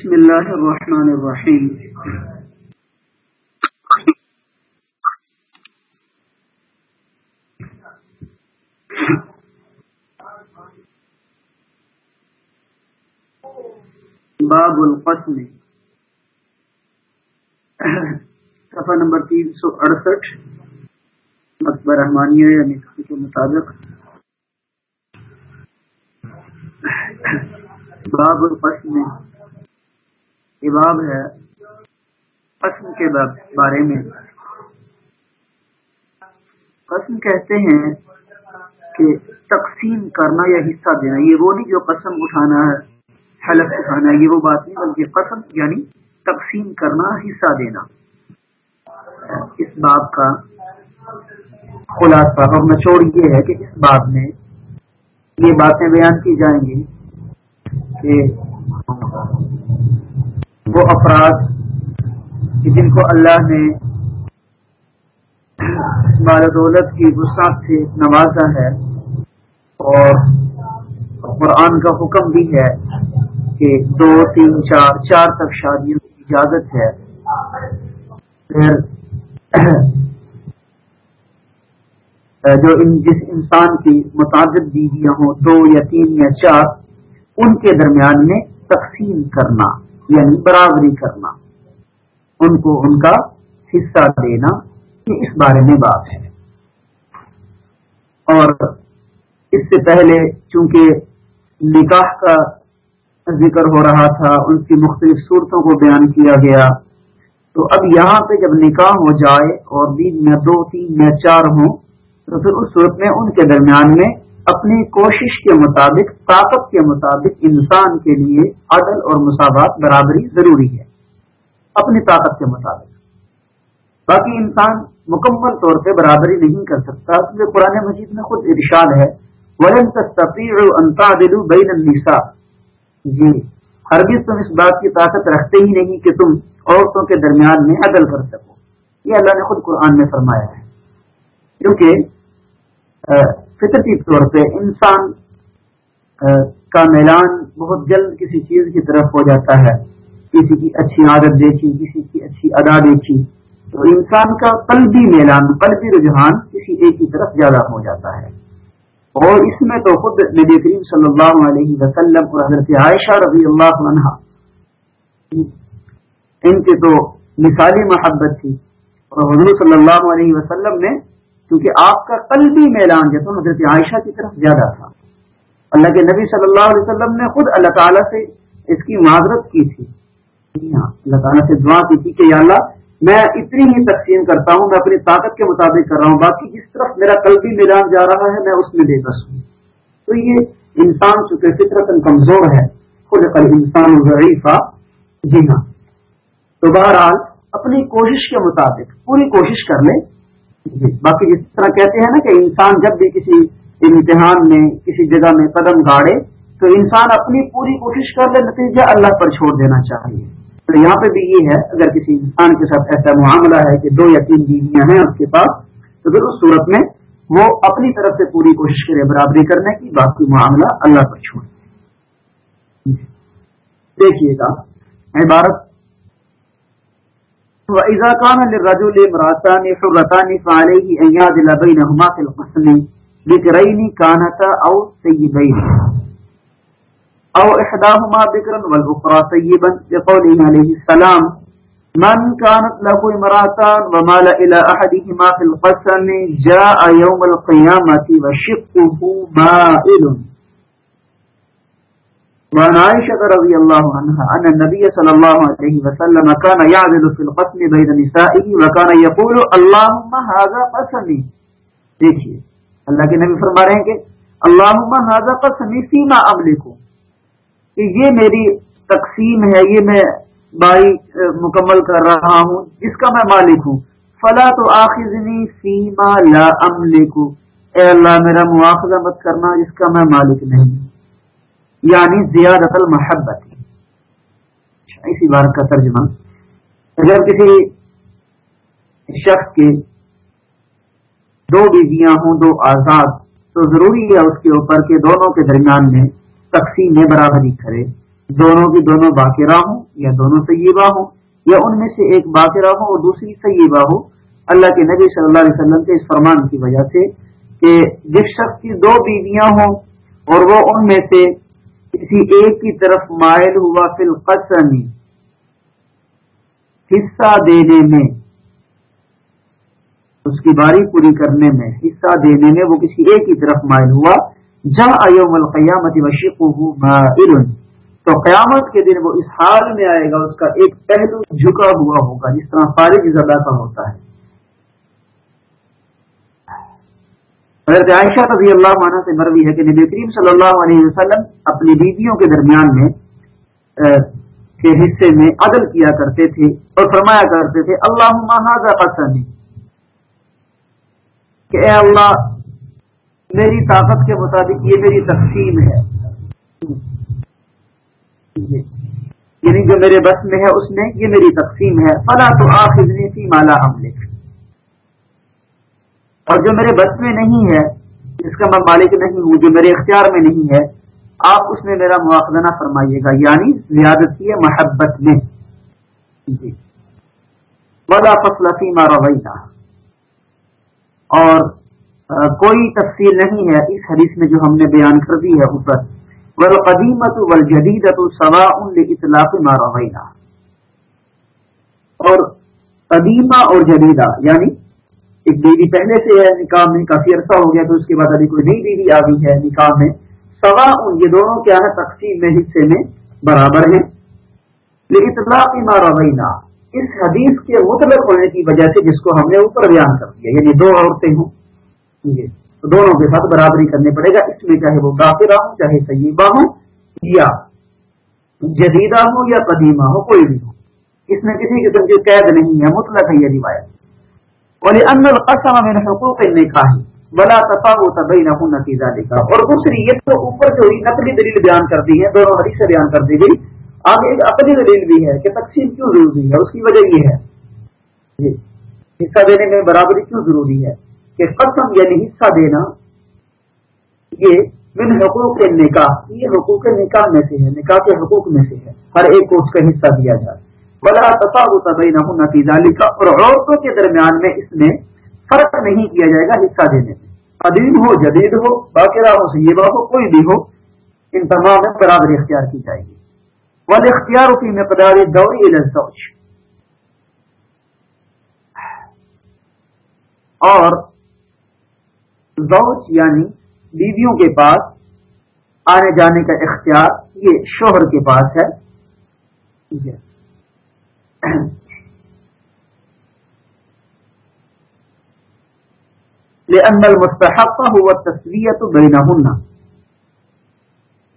بسم اللہ الرحمن الرحیم۔ باب القسم صفحہ نمبر تین سو اڑسٹھ۔ مکبر رحمانیہ یعنی کے مطابق۔ باب القسم یہ باب ہے، قسم کے بارے میں۔ قسم کہتے ہیں کہ تقسیم کرنا یا حصہ دینا، یہ وہ نہیں جو قسم اٹھانا ہے، حلف اٹھانا یہ وہ بات نہیں، بلکہ قسم یعنی تقسیم کرنا، حصہ دینا۔ اس بات کا خلاصہ اور نچوڑ یہ ہے کہ اس بات میں یہ باتیں بیان کی جائیں گی کہ وہ افراد جن کو اللہ نے مال دولت کی وسعت سے نوازا ہے اور قرآن کا حکم بھی ہے کہ دو، تین، چار چار تک شادیوں کی اجازت ہے۔ پھر جو ان، جس انسان کی متعدد بیویاں ہوں، دو یا تین یا چار، ان کے درمیان میں تقسیم کرنا۔ یعنی برابری کرنا، ان کو ان کا حصہ دینا، یہ اس بارے میں بات ہے۔ اور اس سے پہلے چونکہ نکاح کا ذکر ہو رہا تھا، ان کی مختلف صورتوں کو بیان کیا گیا، تو اب یہاں پہ جب نکاح ہو جائے اور دن میں دو، تین یا چار ہوں، تو پھر اس صورت میں ان کے درمیان میں اپنی کوشش کے مطابق، طاقت کے مطابق انسان کے لیے عدل اور مساوات برابری ضروری ہے، اپنی طاقت کے مطابق۔ باقی انسان مکمل طور پہ برابری نہیں کر سکتا، کیونکہ قرآن مجید میں خود ارشاد ہے بین النساء۔ جی ہرگز تم اس بات کی طاقت رکھتے ہی نہیں کہ تم عورتوں کے درمیان میں عدل کر سکو۔ یہ اللہ نے خود قرآن میں فرمایا ہے۔ کیونکہ فطرتی طور پہ انسان کا میلان بہت جلد کسی چیز کی طرف ہو جاتا ہے۔ کسی کی اچھی عادت دیکھی، کسی کی اچھی ادا دیکھی۔ تو انسان کا قلبی میلان، قلبی رجحان کسی ایک کی طرف زیادہ ہو جاتا ہے۔ اور اس میں تو خود نبی کریم صلی اللہ علیہ وسلم اور حضرت عائشہ رضی اللہ عنہ ان کی تو مثالی محبت تھی۔ اور حضور صلی اللہ علیہ وسلم نے کیونکہ آپ کا قلبی میلان جو تو حضرت عائشہ کی طرف زیادہ تھا۔ اللہ کے نبی صلی اللہ علیہ وسلم نے خود اللہ تعالیٰ سے اس کی معذرت کی تھی۔ جی ہاں اللہ تعالیٰ سے دعا کی تھی کہ یا اللہ، میں اتنی ہی تقسیم کرتا ہوں، میں اپنی طاقت کے مطابق کر رہا ہوں، باقی جس طرف میرا قلبی میدان جا رہا ہے، میں اس میں بے بس ہوں۔ تو یہ انسان چونکہ فطرت کمزور ہے خود کل انسان ضعیفہ جی ہاں۔ تو بہرحال، اپنی کوشش کے مطابق، پوری کوشش کر لے جی باقی جس طرح کہتے ہیں نا کہ انسان جب بھی کسی امتحان میں، کسی جگہ میں قدم گاڑے، تو انسان اپنی پوری کوشش کر لے، نتیجہ اللہ پر چھوڑ دینا چاہیے۔ تو یہاں پہ بھی یہ ہے، اگر کسی انسان کے ساتھ ایسا معاملہ ہے کہ دو یا تین بیویاں ہیں اس کے پاس، تو پھر اس صورت میں وہ اپنی طرف سے پوری کوشش کرے برابری کرنے کی، باقی معاملہ اللہ پر چھوڑ دیکھیے گا، عبارت وَإِذَا كَانَ لِلرَّجُلِ مْرَاتَانِ حُرَّتَانِ فَعَلَيْهِ أَن يَعْدِلَ بَيْنَهُمَا فِي الْقَسْمِ ذِكْرَيْنِ كَانَتَا أَوْ سَيِّبَيْنِ او احداهما بكرا والاخرى سيبا لقوله عليه السلام من كانت له امراتان ومال الى احدهما في القسم جاء يوم القيامه وشقه مائل وعن عائشة رضي الله عنها أن النبي صلى الله عليه وسلم كان يعدل في القسم بين نسائه وكان يقول اللهم هذا قسمي. دیکھئے اللہ کے نبی فرما رہے ہیں کہ اللهم هذا قسمي فيما أملكه کہ یہ میری تقسیم ہے، یہ میں بائی مکمل کر رہا ہوں، جس کا میں مالک ہوں. فلا تو آخذنی سیما لا اے اللہ، میرا مواخذہ مت کرنا، جس کا میں مالک نہیں ہوں. یعنی زیادت المحبت. اسی بار کا ترجمہ. اگر کسی شخص کے دو بیویاں ہوں، دو آزاد، تو ضروری ہے اس کے اوپر کہ دونوں کے درمیان میں تقسیم میں برابری کرے. دونوں کی دونوں باقرہ ہوں یا دونوں سیبہ ہوں، یا ان میں سے ایک باقرہ ہو اور دوسری سیبہ ہو. اللہ کے نبی صلی اللہ علیہ وسلم کے اس فرمان کی وجہ سے کہ جس شخص کی دو بیویاں ہوں اور وہ ان میں سے کسی ایک کی طرف مائل ہوا فی القسم، حصہ دینے میں۔ اس کی باری پوری کرنے میں، حصہ دینے میں وہ کسی ایک کی طرف مائل ہوا۔ جہاں ایوم القیامت وشیق تو قیامت کے دن وہ اس حال میں آئے گا، اس کا ایک پہلو جھکا ہوا ہوگا، جس طرح فارغ زدہ کا ہوتا ہے۔ حضرت عائشہ رضی اللہ عنہ سے مروی ہے کہ نبی کریم صلی اللہ علیہ وسلم اپنی بیویوں کے درمیان میں کے حصے میں عدل کیا کرتے تھے اور فرمایا کرتے تھے اللہ قسم کہ اے اللہ، میری طاقت کے مطابق یہ میری تقسیم ہے۔ یعنی جو میرے بس میں ہے، اس میں یہ میری تقسیم ہے۔ فلا تو آخری سی مالا ہم لکھ اور جو میرے بس میں نہیں ہے، جس کا میں مالک نہیں ہوں، جو میرے اختیار میں نہیں ہے، آپ اس میں میرا مواخذہ نہ فرمائیے گا یعنی زیادت ہے، محبت میں۔ جی۔ ولا فصل فیما اور کوئی تفصیل نہیں ہے اس حدیث میں جو ہم نے بیان کر دی ہے اوپر۔ ول قدیمت ول جدید سوا اطلاق مارا اور، قدیمہ اور جدیدہ یعنی ایک بیوی پہلے سے ہے، نکاح میں کافی عرصہ ہو گیا تو اس کے بعد ابھی کوئی نئی بیوی آ گئی ہے، نکاح میں۔ سوا ان، یہ دونوں کیا ہے، تقسیم میں، حصے میں برابر ہیں۔ لیکن اطلاق مارا وینا اس حدیث کے مطلب ہونے کی وجہ سے جس کو ہم نے اوپر بیان کر دیا یعنی دو عورتیں ہوں۔ جی، تو دونوں کے ساتھ برابری کرنے پڑے گا۔ اس میں چاہے وہ کافرہ ہوں، چاہے سیبہ ہوں یا جدیدہ ہو یا قدیمہ ہو، کوئی بھی ہو۔ اس میں کسی قسم کی قید نہیں ہے، مطلق ہے یہ روایت۔ بولے ان القسم میں حقوق نکاح بلا تفاوت بینہم نتیجہ لکھا اور دوسری یہ تو اوپر جو نقلی دلیل بیان کر دی ہے دونوں حدیث بیان کر دی گئی، آگے ایک اپنی دلیل بھی ہے کہ تقسیم کیوں ضروری ہے، اس کی وجہ یہ ہے۔ جی حصہ دینے میں برابری کیوں ضروری ہے؟ کہ قسم یعنی حصہ دینا، یہ من حقوق نکاح یہ حقوق نکاح میں سے ہے، نکاح کے حقوق میں سے ہے، ہر ایک کو اس کا حصہ دیا جائے۔ بلا تصاوت نہ نتیجہ لکھا اور عورتوں کے درمیان میں اس میں فرق نہیں کیا جائے گا حصہ دینے میں. قدیم ہو، جدید ہو باقیرہ ہو سیبہ ہو کوئی بھی ہو، ان تمام میں برابری اختیار کی جائے گی. ول اختیار کی مقدار دوری الزوج. اور زوج یعنی بیویوں کے پاس آنے جانے کا اختیار، یہ شوہر کے پاس ہے. لأن المستحق هو التسویت بینہن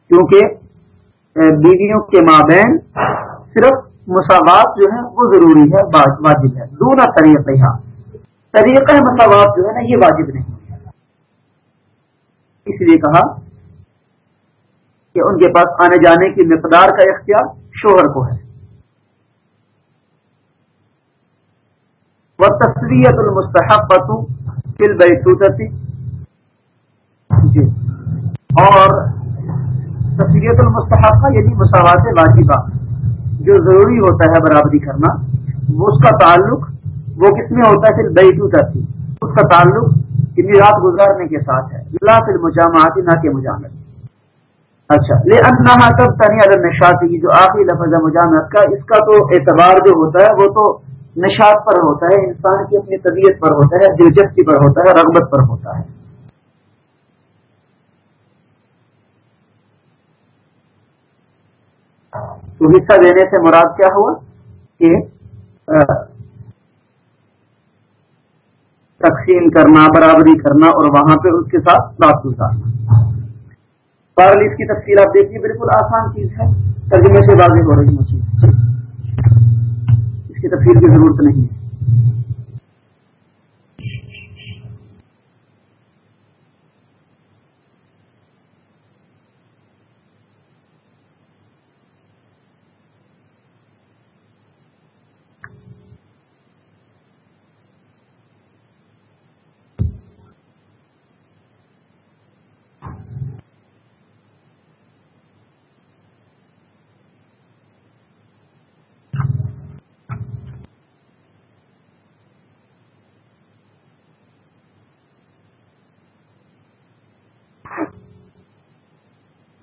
کیونکہ بیویوں کے مابین صرف مساوات جو ہے وہ ضروری ہے واجب ہے. دونوں طریقہ طریقہ مساوات جو ہے نا، یہ واجب نہیں اس لیے کہا کہ ان کے پاس آنے جانے کی مقدار کا اختیار شوہر کو ہے۔ وہ تصویت المستحب فل بیٹوتی جی۔ اور تصویت المستحق یعنی مساوات واجبہ، جو ضروری ہوتا ہے برابری کرنا اس کا تعلق، وہ کس میں ہوتا ہے؟ پھر بیٹوتی اس کا تعلق رات گزارنے کے ساتھ ہے۔ لا پھر مجامعات نہ کے مجامت اچھا۔ لے انہا تب تنی اگر نشاط کی جو آخری لفظ ہے مجامعت کا، اس کا تو اعتبار جو ہوتا ہے، وہ تو نشاط پر ہوتا ہے، انسان کی اپنی طبیعت پر ہوتا ہے، دلچسپی پر ہوتا ہے، رغبت پر ہوتا ہے۔ تو حصہ دینے سے مراد کیا ہوا؟ کہ تقسیم کرنا، برابری کرنا اور وہاں پہ اس کے ساتھ رات گزارنا بہرحال اس کی تفصیل آپ دیکھیے، بالکل آسان چیز ہے۔ ترجمے سے واضح ہو رہی ہے۔ تفصیل کی ضرورت نہیں ہے۔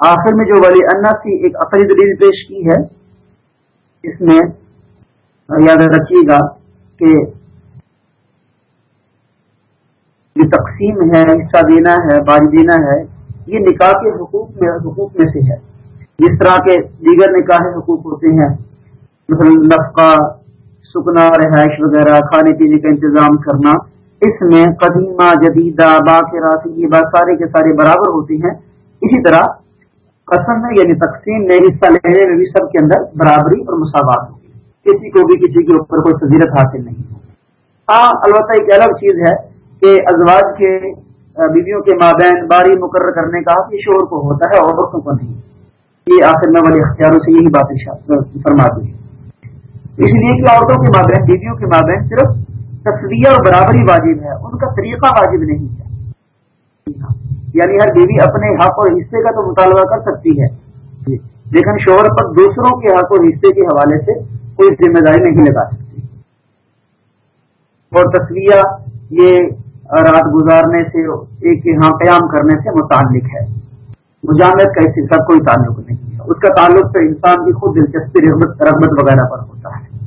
آخر میں جو ولی انا سی ایک عقلی دلیل پیش کی ہے، اس میں یاد رکھیے گا کہ یہ تقسیم ہے، حصہ دینا ہے باج دینا ہے، یہ نکاح کے حقوق میں حقوق میں سے ہے۔ جس طرح کے دیگر نکاح حقوق ہوتے ہیں، مثلا نفقہ، سکنا، رہائش وغیرہ، کھانے پینے کا انتظام کرنا، اس میں قدیمہ، جدیدہ باقی یہ بات سارے کے سارے برابر ہوتی ہیں۔ اسی طرح قسم میں یعنی تقسیم میں حصہ لینے میں بھی سب کے اندر برابری اور مساوات ہوگی کسی کو بھی کسی کے اوپر کوئی فضیلت حاصل نہیں ہوگی ہاں البتہ ایک الگ چیز ہے کہ ازواج کے بیویوں کے مابین باری مقرر کرنے کا یہ شور کو ہوتا ہے عورتوں کو نہیں۔ یہ آخر میں والے اختیاروں سے یہی بات فرما دی اس لیے کہ عورتوں کے مابین بیویوں کے مابین صرف تصویر اور برابری واجب ہے، ان کا طریقہ واجب نہیں ہے۔ ہاں۔ یعنی ہر بیوی اپنے حق اور حصے کا تو مطالبہ کر سکتی ہے۔ لیکن شوہر پر دوسروں کے حق اور حصے کے حوالے سے کوئی ذمہ داری نہیں لگا سکتی۔ اور تصویہ یہ رات گزارنے سے ایک یہاں قیام کرنے سے متعلق ہے۔ مجامت کا اس سب کوئی تعلق نہیں ہے۔ اس کا تعلق تو انسان کی خود دلچسپی رغبت رغبت وغیرہ پر ہوتا ہے۔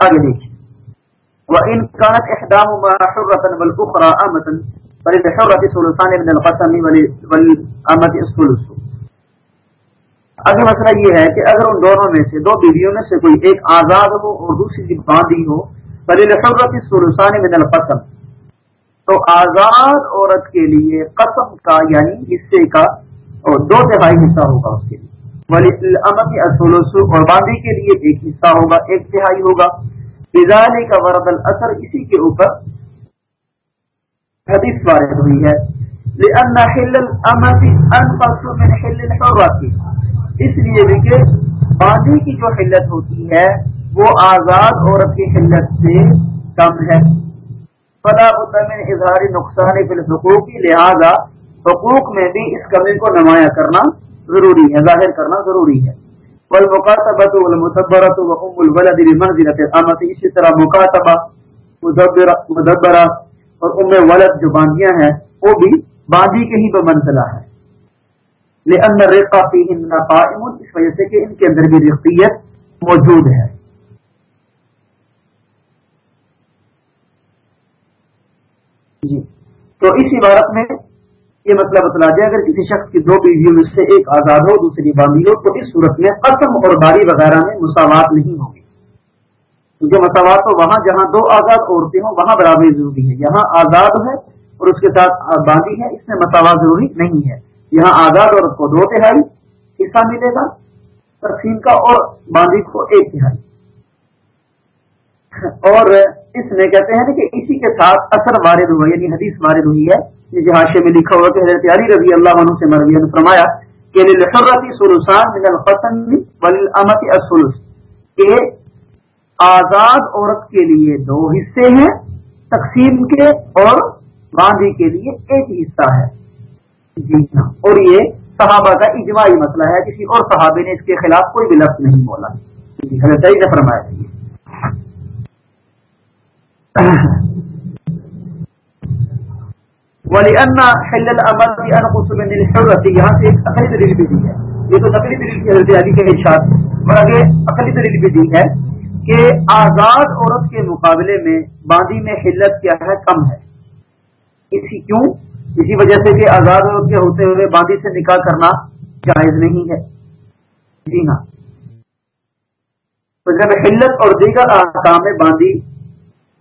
آگے دیکھیے۔ وہ ان کانت احدام والأخرى امتا فللحرۃ ثلثان من القسم والامت الثلث. اگلا مسئلہ یہ ہے کہ اگر ان دونوں میں سے دو بیویوں میں سے کوئی ایک آزاد ہو اور دوسری کی باندھی ہو فللحرۃ ثلثان من القسم. تو آزاد عورت کے لیے قسم کا یعنی حصے کا اور دو تہائی حصہ ہوگا اس کے لیے. ولی امت الثلث اور باندھی کے لیے ایک حصہ ہوگا، ایک تہائی ہوگا. بزانے کا ورد الاثر اسی کے اوپر حدیث وارد ہوئی ہے۔ لأن حل الامت انفس من حل الحرات اس لیے بھی کہ باندھی کی جو حلت ہوتی ہے، وہ آزاد عورت کی حلت سے کم ہے۔ فلا بد من اظہار نقصان فی الحقوق۔ لہذا حقوق میں بھی اس کمی کو نمایاں کرنا ضروری ہے، ظاہر کرنا ضروری ہے۔ والمقاتبت والمتبرت وام الولد لمنزلة الامت اسی طرح مقاتبہ مدبرہ۔ اور ام ولد جو باندیاں ہیں، وہ بھی باندی کے ہی بمنزلہ ہے لأن الرقا فيهن قائم، اس وجہ سے کہ ان کے اندر بھی رقیت موجود ہے۔ جی۔ تو اس عبارت میں یہ مطلب بتلا دیا، اگر کسی شخص کی دو بیویوں میں سے ایک آزاد ہو، دوسری باندھی ہو، تو اس صورت میں قسم اور باری وغیرہ میں مساوات نہیں ہوگی۔ کیونکہ مساوات تو وہاں جہاں دو آزاد عورتیں ہوں، وہاں برابری ضروری ہے۔ یہاں آزاد ہے اور اس کے ساتھ باندھی ہے، اس میں مساوات ضروری نہیں ہے۔ یہاں آزاد عورت کو دو تہائی حصہ ملے گا، تقسیم کا اور باندھی کو ایک تہائی۔ اور اس میں کہتے ہیں کہ اسی کے ساتھ اثر وارد ہوا یعنی حدیث وارد ہوئی ہے۔ یہ میں لکھا ہوا کہ حضرت علی رضی اللہ عنہ سے مروی نے فرمایا کہ للحرتی سلوسان من القسم والامت السلس کہ آزاد عورت کے لیے دو حصے ہیں، تقسیم کے اور باندھی کے لیے ایک حصہ ہے۔ جی ہاں اور یہ صحابہ کا اجماعی مسئلہ ہے، کسی اور صحابی نے اس کے خلاف کوئی بھی لفظ نہیں بولا۔ جی، حضرت نے فرمایا تھا۔ ولأن حل یہاں سے ایک دلیل بھی دی ہے۔ یہ تو نقلی دلیل کی حضرت علی کے ارشاد۔ اور دلیل بھی دی ہے۔ کہ آزاد عورت کے مقابلے میں باندی میں حلت کیا ہے؟ کم ہے۔ اسی کیوں؟ اسی وجہ سے کہ آزاد عورت کے ہوتے ہوئے باندی سے نکاح کرنا جائز نہیں ہے۔ جی ہاں۔ تو جب حلت اور دیگر احکام باندی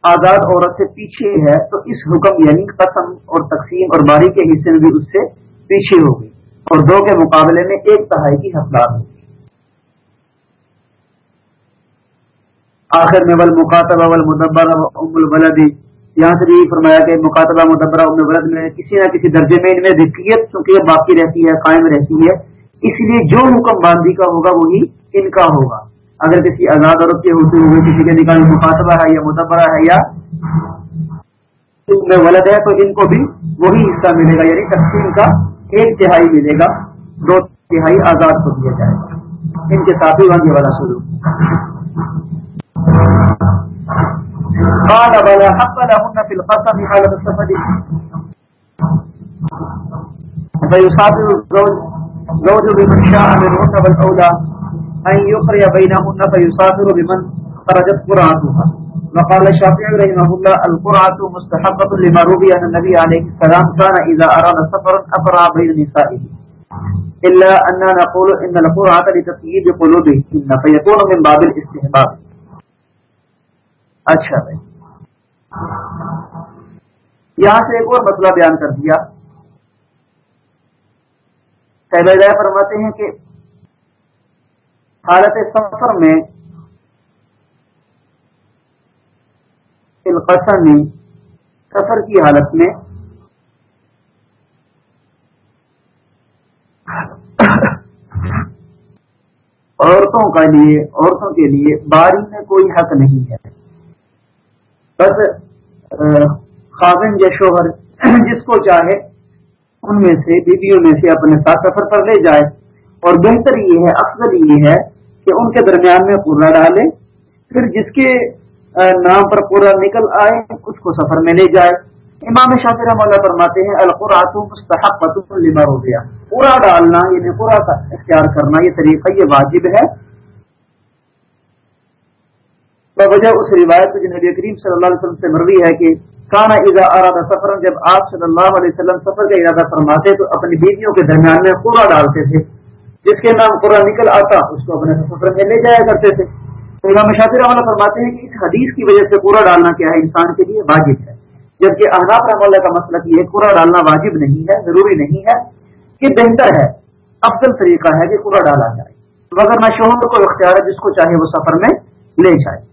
آزاد عورت سے پیچھے ہے، تو اس حکم یعنی قسم اور تقسیم اور باری کے حصے میں بھی اس سے پیچھے ہوگی اور دو کے مقابلے میں ایک تہائی کی حقدار ہوگی۔ آخر میں ول مکاتبہ ول مدبر ام البلدی یہاں سے بھی فرمایا کہ مکاتبہ مدبرہ ام البلد میں کسی نہ کسی درجے میں ان میں ذکیت چونکہ باقی رہتی ہے، قائم رہتی ہے، اس لیے جو حکم باندھی کا ہوگا وہی ان کا ہوگا۔ اگر کسی آزاد عورت کے ہوتے ہوئے کسی کے نکاح مخاطبہ ہے یا متبرہ ہے یا میں غلط ہے، تو ان کو بھی وہی حصہ ملے گا یعنی تقسیم کا ایک تہائی ملے گا، دو تہائی آزاد کو دیا جائے گا۔ ان کے ساتھ ہی وہاں والا شروع۔ قال بلا حق لهن في القسم حالة السفر فيصابر الزوج زوج بمن شاء منهن والأولى أن يقري بينهن فيسافر بمن خرجت قرعتها. وقال الشافعي رحمه الله القرعة مستحقة لما روي أن النبي عليه السلام كان إذا أراد سفرا أقرع بين نسائه. إلا أننا نقول إن القرعة لتطييب قلوبهن فيكون من باب الاستحباب. اچھا بھائی۔ یہاں سے ایک اور مسئلہ بیان کر دیا۔ فرماتے ہیں کہ حالت سفر میں سفر کی حالت میں عورتوں کا لیے، عورتوں کے لیے باری میں کوئی حق نہیں ہے۔ بس خاصن یا شوہر جس کو چاہے، ان میں سے، بیویوں میں سے اپنے ساتھ سفر پر لے جائے۔ اور بہتر یہ ہے، افضل یہ ہے کہ ان کے درمیان میں پورا ڈالے۔ پھر جس کے نام پر پورا نکل آئے، اس کو سفر میں لے جائے۔ امام شاطر رحم اللہ فرماتے ہیں القرآت مستحق لما ہو گیا پورا ڈالنا یعنی پورا اختیار کرنا، یہ طریقہ، یہ واجب ہے۔ وجہ اس روایت جو نبی کریم صلی اللہ علیہ وسلم سے مروی ہے کہ کانا اذا ارادہ سفر جب آپ صلی اللہ علیہ وسلم سفر کا ارادہ فرماتے تو اپنی بیویوں کے درمیان میں قرا ڈالتے تھے۔ جس کے نام قرآن نکل آتا، اس کو اپنے سفر میں لے جایا کرتے تھے۔ امام شاطر رحمہ فرماتے ہیں کہ اس حدیث کی وجہ سے پورا ڈالنا کیا ہے انسان کے لیے واجب ہے۔ جبکہ احناف رحم اللہ کا مسئلہ یہ پورا ڈالنا واجب نہیں ہے، ضروری نہیں ہے کہ بہتر ہے، افضل طریقہ ہے کہ پورا ڈالا جائے۔ مگر میں شوہر کو اختیار ہے جس کو چاہے وہ سفر میں لے جائے۔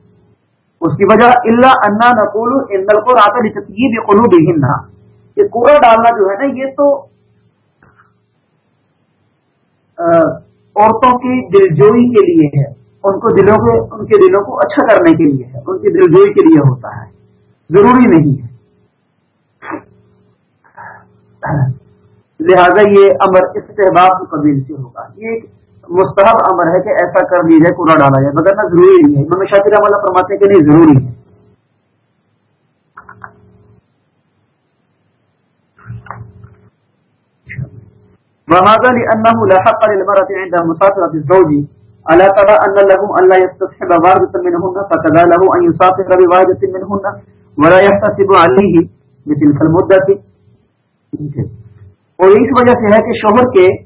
اس کی وجہ اللہ انا نقول کو قلوب یہ کوڑا ڈالنا جو ہے نا، یہ تو عورتوں کی دلجوئی کے لیے ہے۔ ان کو دلوں کو، ان کے دلوں کو اچھا کرنے کے لیے ہے۔ ان کی دلجوئی کے لیے ہوتا ہے۔ ضروری نہیں ہے۔ لہذا یہ امر استحباب قبیل سے ہوگا۔ یہ مستحب امر ہے کہ ایسا کر لی جائے، کوڑا ڈالا جائے، مگر نہ ضروری نہیں ہے۔ امام شاکر عملہ فرماتے ہیں کہ نہیں، ضروری ہے۔ وهذا لأنه لا حق للمرأة عند مسافرة الزوج؟ ألا ترى أن لهم أن لا يستصحب واردة منهن؟ فكذا له أن يسافر بواردة منهن ولا يحتسب عليه المدة۔ اور اس وجہ سے ہے کہ شوہر کے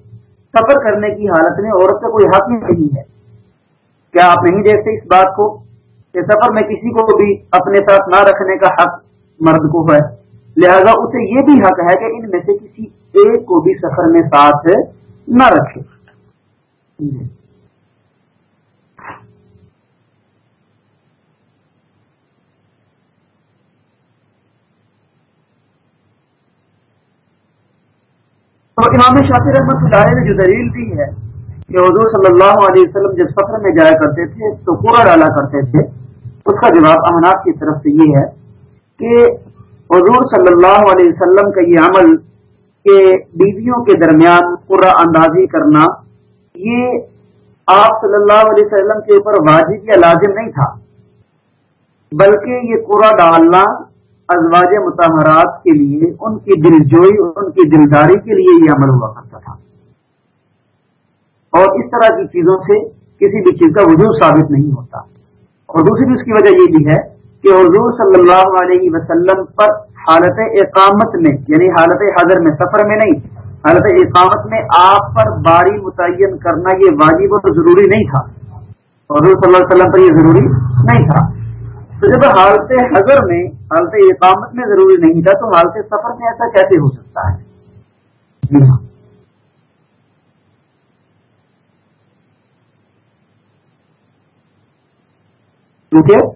سفر کرنے کی حالت میں عورت کا کوئی حق نہیں ہے۔ کیا آپ نہیں دیکھتے اس بات کو کہ سفر میں کسی کو بھی اپنے ساتھ نہ رکھنے کا حق مرد کو ہے؟ لہذا اسے یہ بھی حق ہے کہ ان میں سے کسی ایک کو بھی سفر میں ساتھ نہ رکھے۔ تو امام شافی رحمت اللہ نے جو دلیل دی ہے کہ حضور صلی اللہ علیہ وسلم جب سفر میں جایا کرتے تھے تو پورا ڈالا کرتے تھے، اس کا جواب احناف کی طرف سے یہ ہے کہ حضور صلی اللہ علیہ وسلم کا یہ عمل کہ بیویوں کے درمیان پورا اندازی کرنا، یہ آپ صلی اللہ علیہ وسلم کے اوپر واجب یا لازم نہیں تھا، بلکہ یہ پورا ڈالنا ازواج متحرات کے لیے، ان کی دل جوئی ان کی دلداری کے لیے یہ عمل ہوا کرتا تھا۔ اور اس طرح کی چیزوں سے کسی بھی چیز کا وجود ثابت نہیں ہوتا۔ اور دوسری اس کی وجہ یہ بھی ہے کہ حضور صلی اللہ علیہ وسلم پر حالت اقامت میں یعنی حالت حاضر میں، سفر میں نہیں، حالت اقامت میں آپ پر باری متعین کرنا یہ واجب اور ضروری نہیں تھا۔ حضور صلی اللہ علیہ وسلم پر یہ ضروری نہیں تھا۔ تو جب حالت حضر میں حالت اقامت میں ضروری نہیں تھا تو حالت سفر میں ایسا کیسے ہو سکتا ہے؟ جی ہاں۔ کیونکہ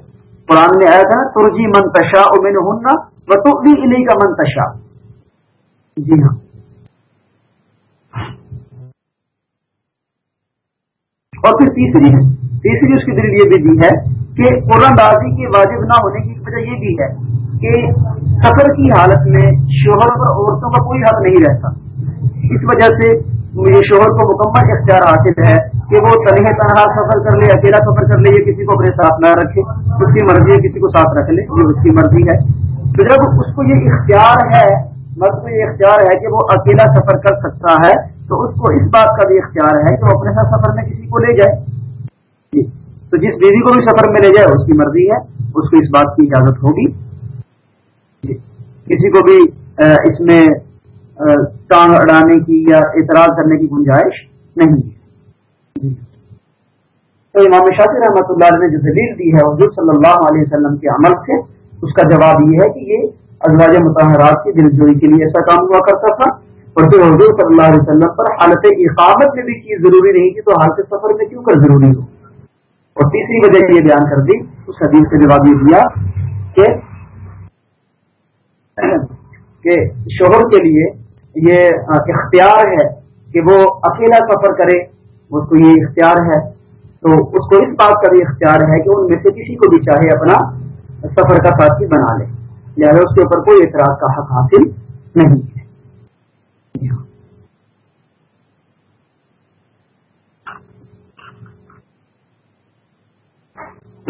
قرآن میں آیا تھا نا ترجی منتشا امین ہننا و تو بھی انہیں کا منتشا جی ہاں۔ اور پھر تیسری ہے۔ تیسری اس کی دلیل یہ بھی دی ہے کہ قرآن بازی کے واجب نہ ہونے کی وجہ یہ بھی ہے کہ سفر کی حالت میں شوہر اور عورتوں کا کوئی حق نہیں رہتا۔ اس وجہ سے مجھے شوہر کو مکمل اختیار حاصل ہے کہ وہ تنہے تنہا سفر کر لے، اکیلا سفر کر لے، یا کسی کو اپنے ساتھ نہ رکھے، اس کی مرضی ہے کسی کو ساتھ رکھ لے، یہ اس کی مرضی ہے۔ تو جب اس کو یہ اختیار ہے مرد کو یہ اختیار ہے کہ وہ اکیلا سفر کر سکتا ہے۔ تو اس کو اس بات کا بھی اختیار ہے کہ وہ اپنے ساتھ سفر میں کسی کو لے جائے۔ جی۔ تو جس بیوی کو بھی سفر میں لے جائے، اس کی مرضی ہے، اس کو اس بات کی اجازت ہوگی۔ جی۔ کسی کو بھی اس میں ٹانگ اڑانے کی یا اعتراض کرنے کی گنجائش نہیں ہے۔ جی۔ تو امام شاطر رحمۃ اللہ نے جو دلیل دی ہے، حضور صلی اللہ علیہ وسلم کے عمل سے، اس کا جواب یہ ہے کہ یہ ازواج متحرات کی دل جوئی کے لیے ایسا کام ہوا کرتا تھا۔ اور پھر حضور صلی اللہ علیہ وسلم پر حالت اقامت میں بھی چیز ضروری نہیں تھی، تو حالت سفر میں کیوں کر ضروری ہو؟ اور تیسری وجہ یہ بیان کر دی، اس حدیث سے جواب یہ دیا کہ کہ شوہر کے لیے یہ اختیار ہے کہ وہ اکیلا سفر کرے اس کو یہ اختیار ہے۔ تو اس کو اس بات کا بھی اختیار ہے کہ ان میں سے کسی کو بھی چاہے اپنا سفر کا ساتھی بنا لے۔ لہٰذا اس کے اوپر کوئی اعتراض کا حق حاصل نہیں۔ ہے وہ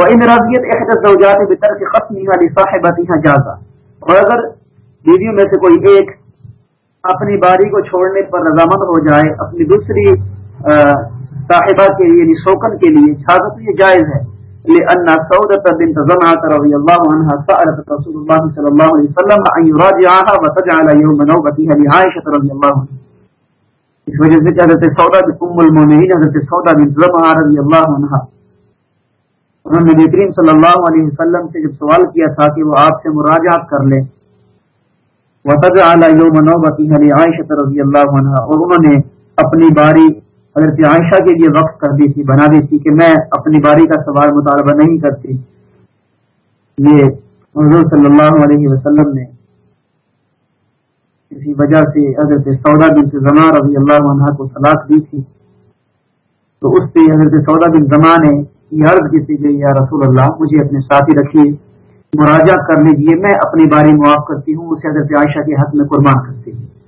ان رضیت احدت زوجات بطر کے قسم صاحبتی ہیں جازا۔ اور اگر بیویوں میں سے کوئی ایک اپنی باری کو چھوڑنے پر رضامند ہو جائے، اپنی دوسری صاحبہ کے لیے یعنی شوکن کے لیے جھاگا تو یہ جائز ہے۔ لأن سودة بنت زمعة رضي الله عنها سألت رسول الله صلى الله عليه وسلم أن يراجعها umm وتجعل يوم نوبتها لعائشة رضي الله عنها. اس وجہ سے حضرت سودا ام المومنین حضرت سودا بن زمعہ رضی اللہ عنہ انہوں نے نبی کریم صلی اللہ علیہ وسلم سے جب سوال کیا تھا کہ وہ آپ سے مراجعات کر لیں وتجعل يوم نوبتها لعائشة رضی اللہ عنہ اور انہوں نے اپنی باری حضرت عائشہ کے لیے وقت کر دی تھی بنا دی تھی کہ میں اپنی باری کا سوال مطالبہ نہیں کرتی۔ یہ حضور صلی اللہ علیہ وسلم نے کسی وجہ سے حضرت سودا بن زما رضی اللہ عنہ کو طلاق دی تھی۔ تو اس پہ حضرت سودا بن زما نے یہ عرض کی تھی کہ یا رسول اللہ، مجھے اپنے ساتھی رکھیے مراجہ کر لیجیے میں اپنی باری معاف کرتی ہوں، اسے حضرت عائشہ کے حق میں قربان کرتی ہوں۔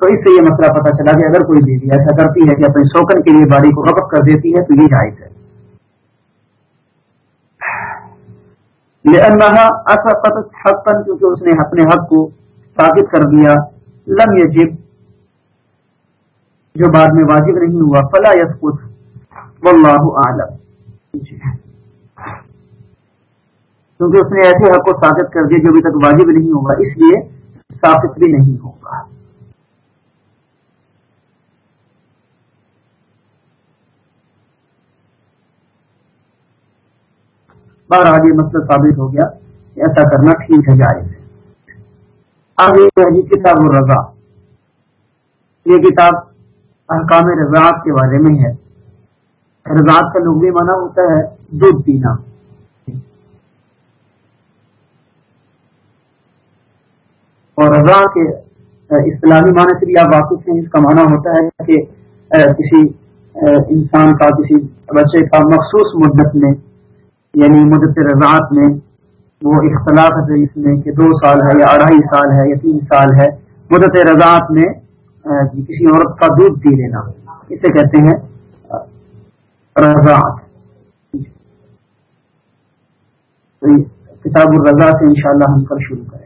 تو اس سے یہ مسئلہ پتا چلا کہ اگر کوئی بیوی ایسا کرتی ہے کہ اپنے شوکن کے لیے باری کو وقف کر دیتی ہے، تو یہ جائز ہے۔ کیونکہ اس نے اپنے حق کو ثابت کر دیا۔ لم یجب جو بعد میں واجب نہیں ہوا۔ فلا یسقط واللہ اعلم کیونکہ اس نے ایسے حق کو ثابت کر دیا جو ابھی تک واجب نہیں ہوگا اس لیے ثابت بھی نہیں ہوگا۔ بار آگے مسئلہ ثابت ہو گیا کہ ایسا کرنا ٹھیک ہے، جائز ہے۔ آگے جی کتاب الرضا۔ یہ کتاب احکام رضاعت کے بارے میں ہے۔ رضاعت کا لغوی مانا ہوتا ہے دودھ پینا۔ اور رضا کے اسلامی معنی سے بھی آپ واقف ہیں۔ اس کا معنی ہوتا ہے کہ کسی انسان کا، کسی بچے کا مخصوص مدت میں یعنی مدت رضاعت میں وہ اختلاف ہے اس میں کہ دو سال ہے یا اڑھائی سال ہے یا تین سال ہے۔ مدت رضاعت میں جی، کسی عورت کا دودھ پی لینا، اسے کہتے ہیں رضاعت۔ جی۔ کتاب الرضا سے انشاءاللہ ہم کل شروع کریں۔